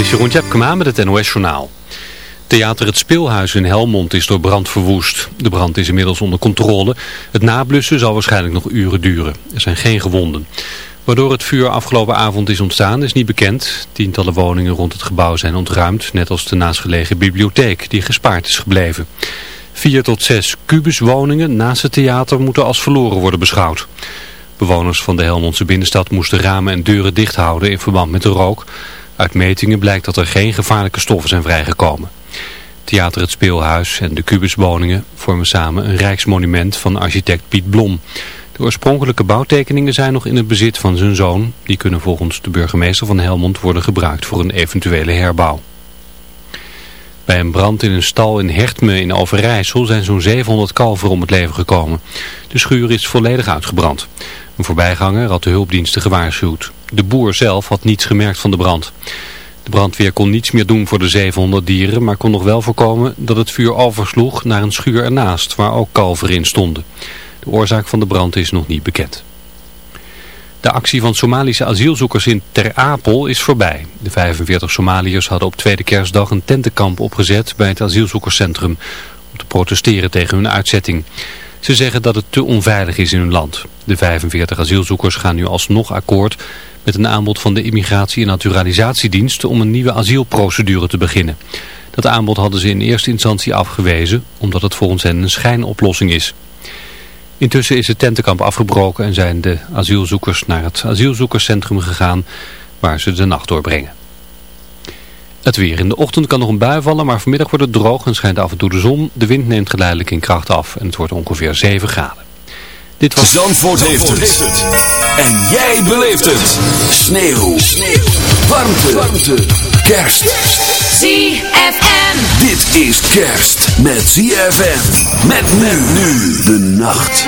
is Jeroen Tjepkema met het NOS Journaal. Theater Het Speelhuis in Helmond is door brand verwoest. De brand is inmiddels onder controle. Het nablussen zal waarschijnlijk nog uren duren. Er zijn geen gewonden. Waardoor het vuur afgelopen avond is ontstaan is niet bekend. Tientallen woningen rond het gebouw zijn ontruimd, net als de naastgelegen bibliotheek die gespaard is gebleven. Vier tot zes kubuswoningen naast het theater moeten als verloren worden beschouwd. Bewoners van de Helmondse binnenstad moesten ramen en deuren dicht houden in verband met de rook... Uit metingen blijkt dat er geen gevaarlijke stoffen zijn vrijgekomen. Theater Het Speelhuis en de kubuswoningen vormen samen een rijksmonument van architect Piet Blom. De oorspronkelijke bouwtekeningen zijn nog in het bezit van zijn zoon. Die kunnen volgens de burgemeester van Helmond worden gebruikt voor een eventuele herbouw. Bij een brand in een stal in Hertme in Overijssel zijn zo'n 700 kalveren om het leven gekomen. De schuur is volledig uitgebrand. Een voorbijganger had de hulpdiensten gewaarschuwd. De boer zelf had niets gemerkt van de brand. De brandweer kon niets meer doen voor de 700 dieren, maar kon nog wel voorkomen dat het vuur oversloeg naar een schuur ernaast, waar ook kalveren in stonden. De oorzaak van de brand is nog niet bekend. De actie van Somalische asielzoekers in Ter Apel is voorbij. De 45 Somaliërs hadden op tweede kerstdag een tentenkamp opgezet bij het asielzoekerscentrum om te protesteren tegen hun uitzetting. Ze zeggen dat het te onveilig is in hun land. De 45 asielzoekers gaan nu alsnog akkoord met een aanbod van de Immigratie- en Naturalisatiedienst om een nieuwe asielprocedure te beginnen. Dat aanbod hadden ze in eerste instantie afgewezen, omdat het volgens hen een schijnoplossing is. Intussen is het tentenkamp afgebroken en zijn de asielzoekers naar het asielzoekerscentrum gegaan waar ze de nacht doorbrengen. Het weer. In de ochtend kan nog een bui vallen, maar vanmiddag wordt het droog en schijnt af en toe de zon. De wind neemt geleidelijk in kracht af en het wordt ongeveer 7 graden. Dit was... Zandvoort, heeft, het. En jij beleeft het. Sneeuw. Sneeuw. Warmte. Warmte. Kerst. ZFM. Dit is kerst met ZFM. Met men nu de nacht.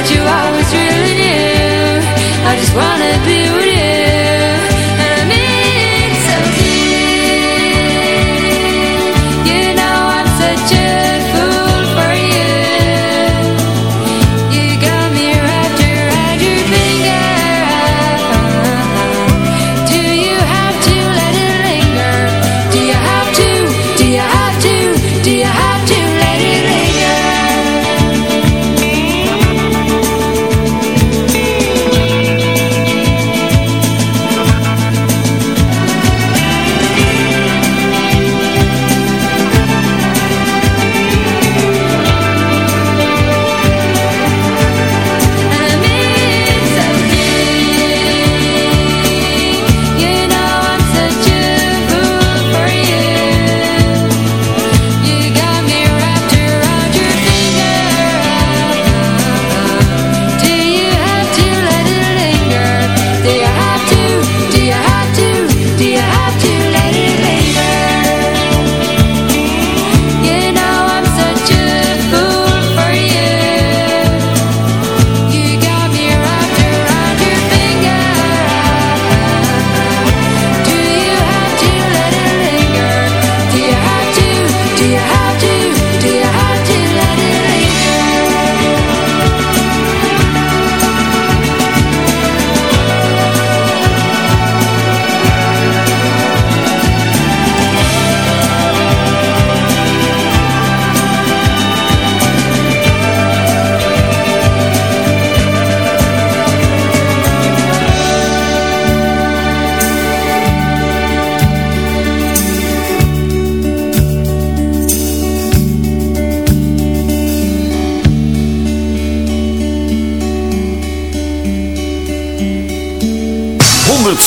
But you always really knew. I just wanna be with you.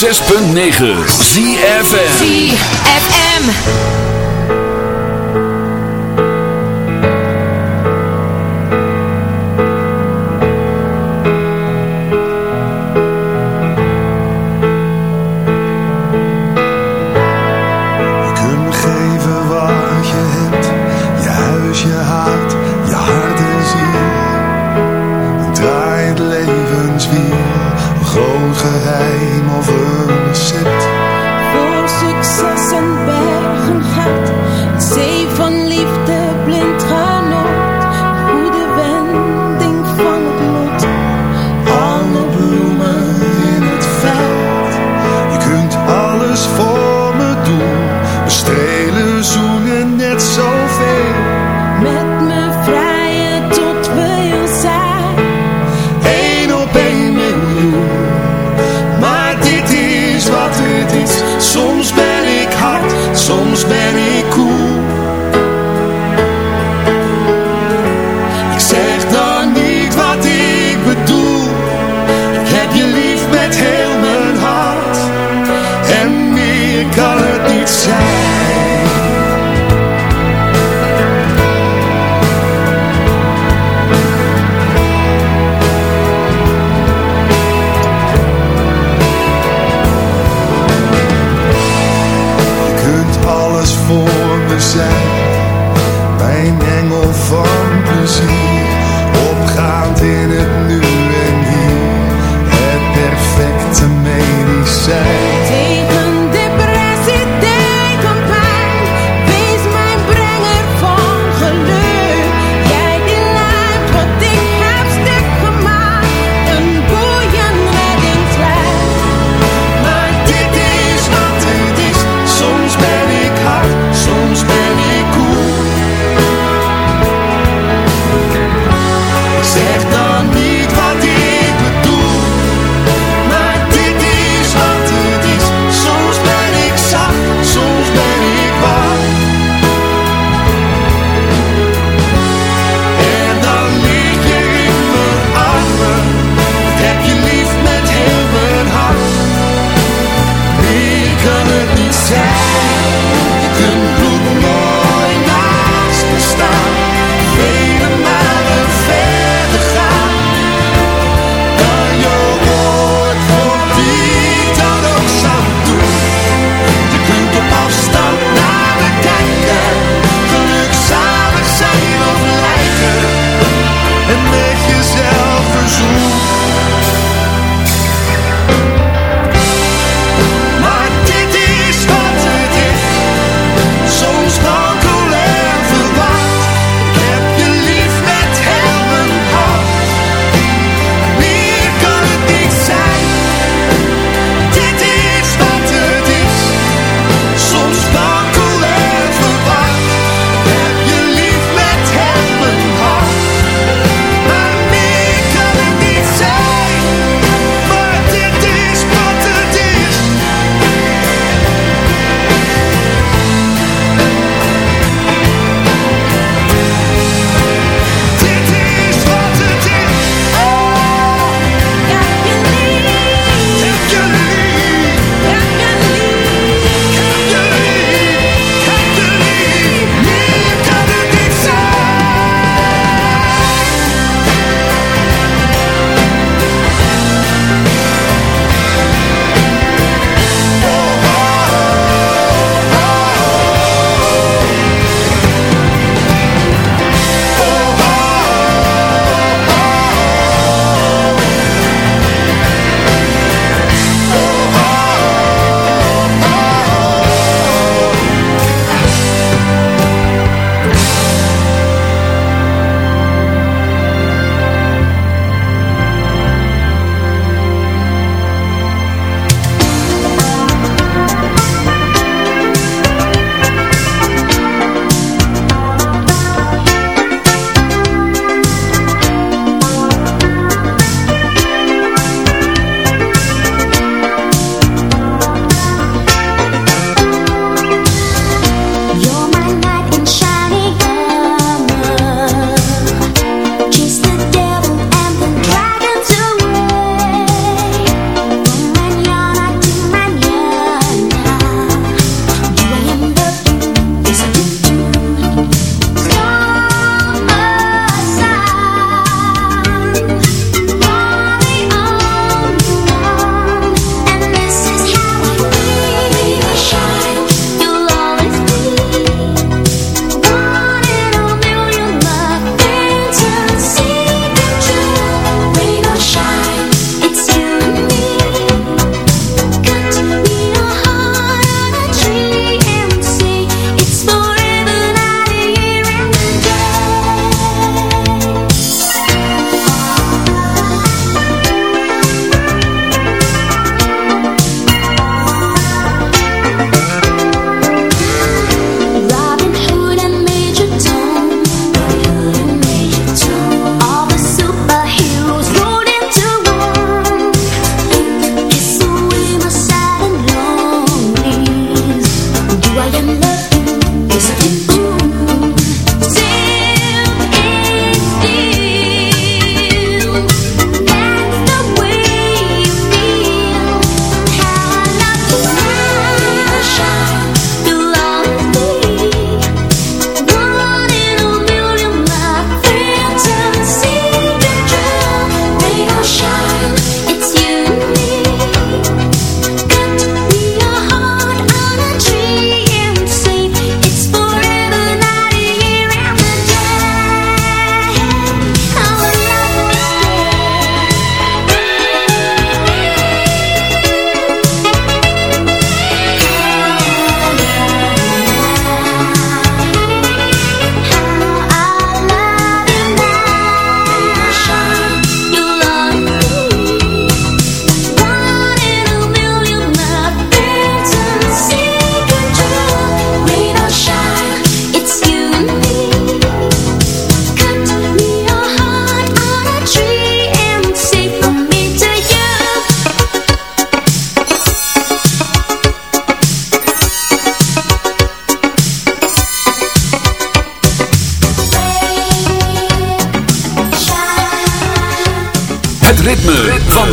6.9 ZFM ZFM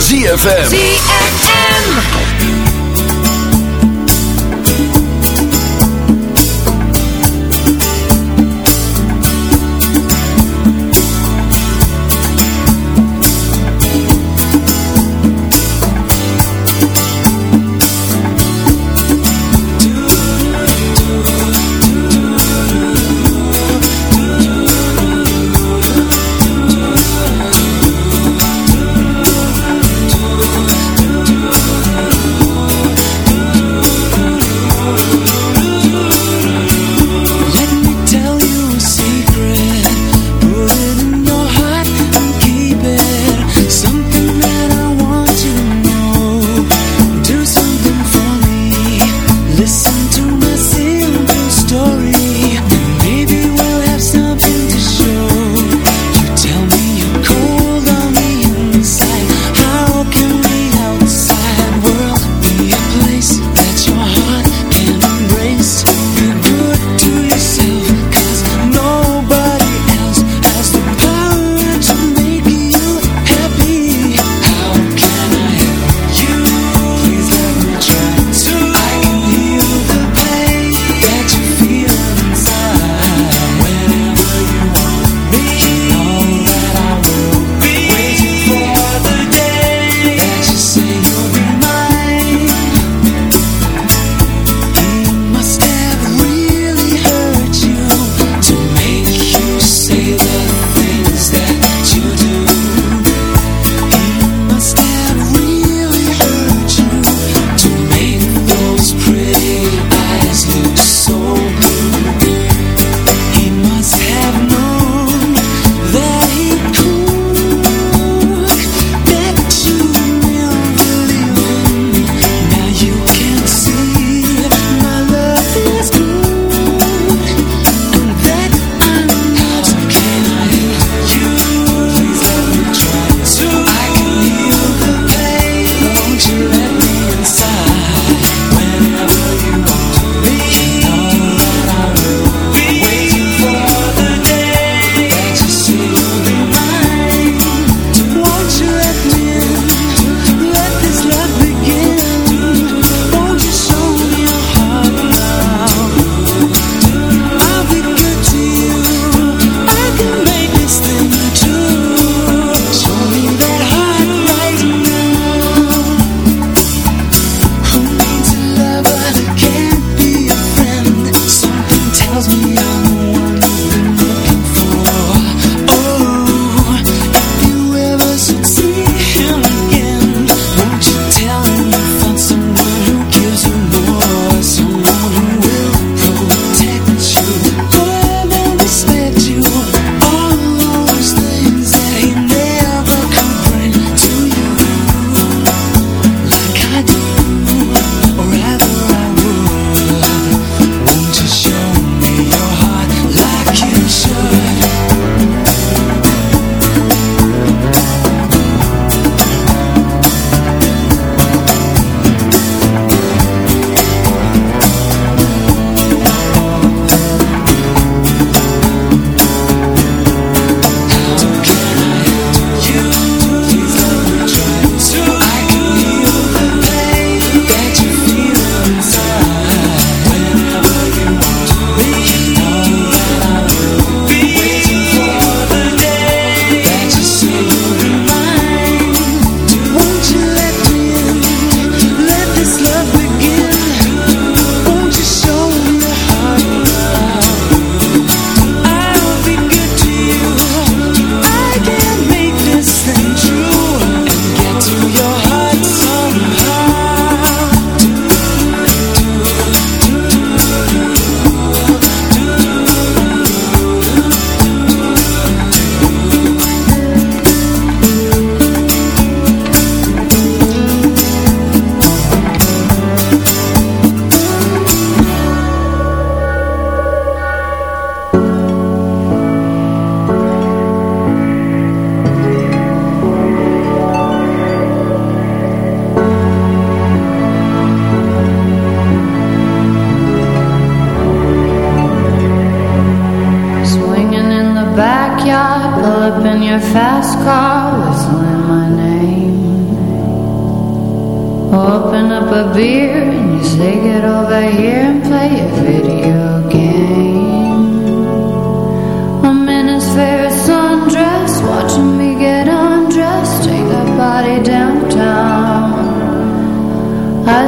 ZFM. ZFM.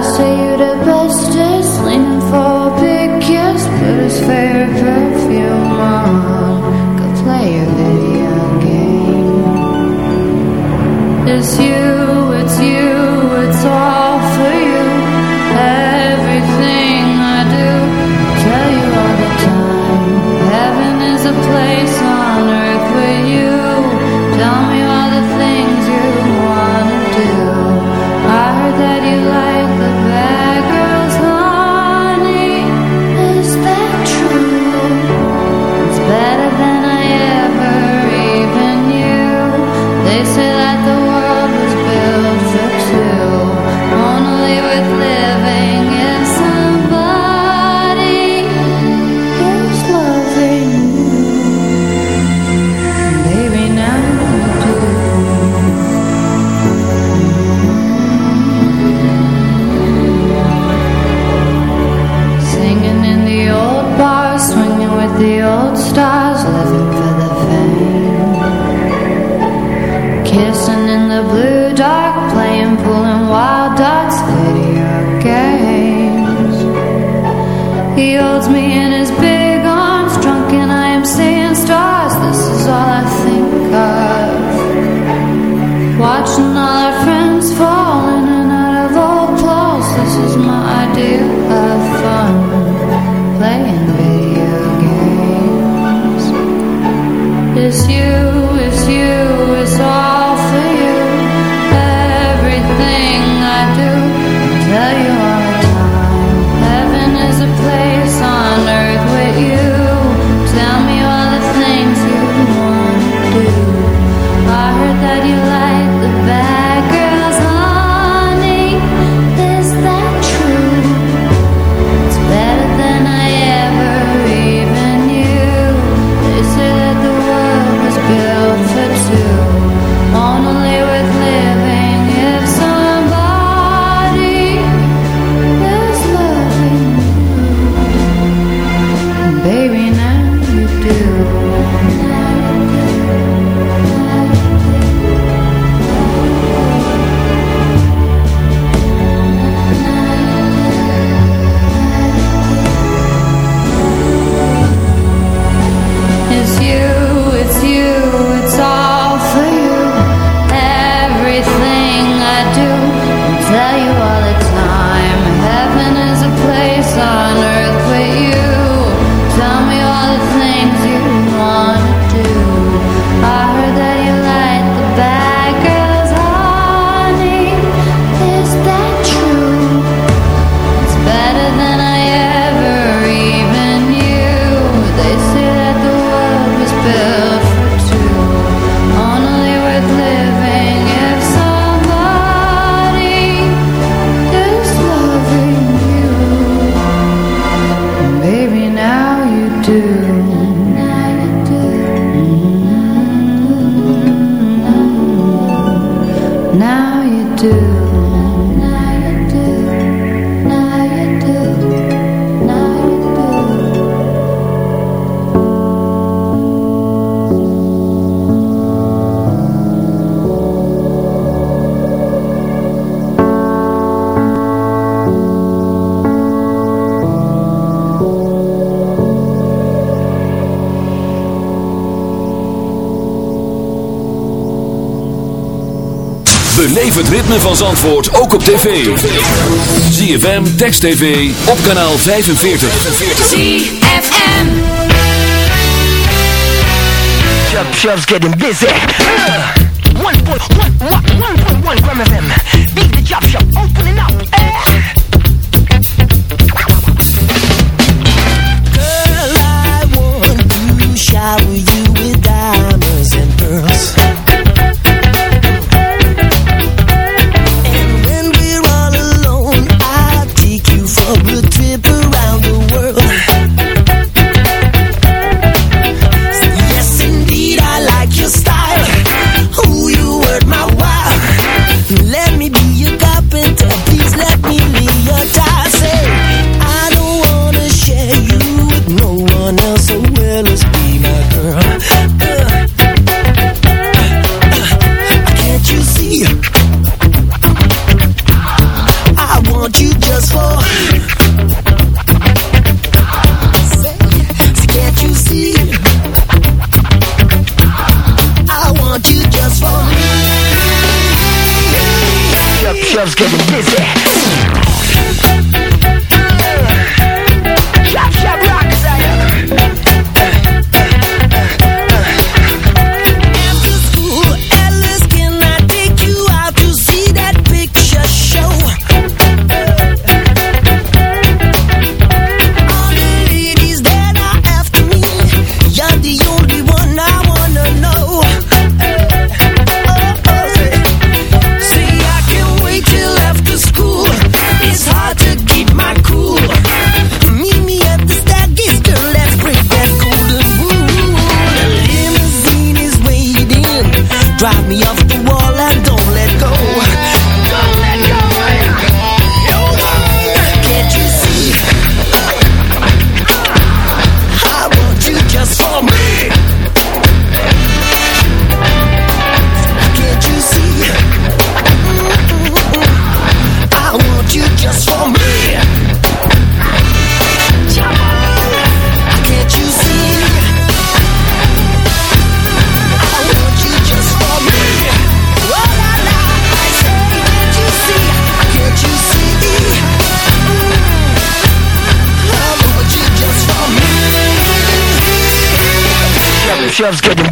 say you the bestest Leaning for a big Put his favorite perfume on. Play video game. It's you, it's you. Beleef ritme van Zandvoort ook op tv. ZFM, Text TV, op kanaal 45. ZFM Chub Chub's getting busy. Uh, one point, one, one, one point, one gram of them. Beat the Chub shop, opening up. Eh. Girl, I want to shower you with diamonds and pearls. Chef's getting Loves getting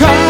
try